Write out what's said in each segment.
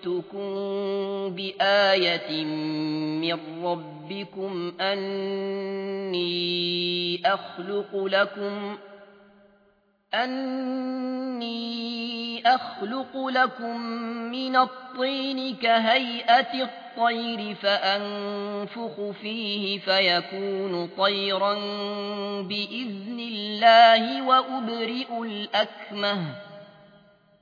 جئتكم بآية من ربكم أني أخلق لكم أني أخلق لكم من الطين كهيئة الطير فأنفخ فيه فيكون طيرا بإذن الله وأبرئ الأكمه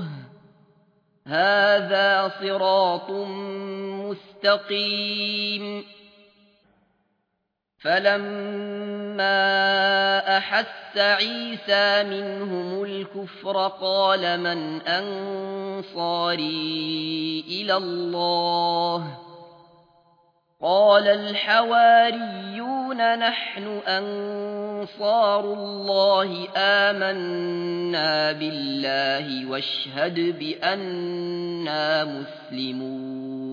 فاعبدوه هذا صراط مستقيم. فلما أحس عيسى منهم الكفر قال من أنصاري إلى الله؟ قال نحن أنصار الله آمنا بالله واشهد بأننا مسلمون.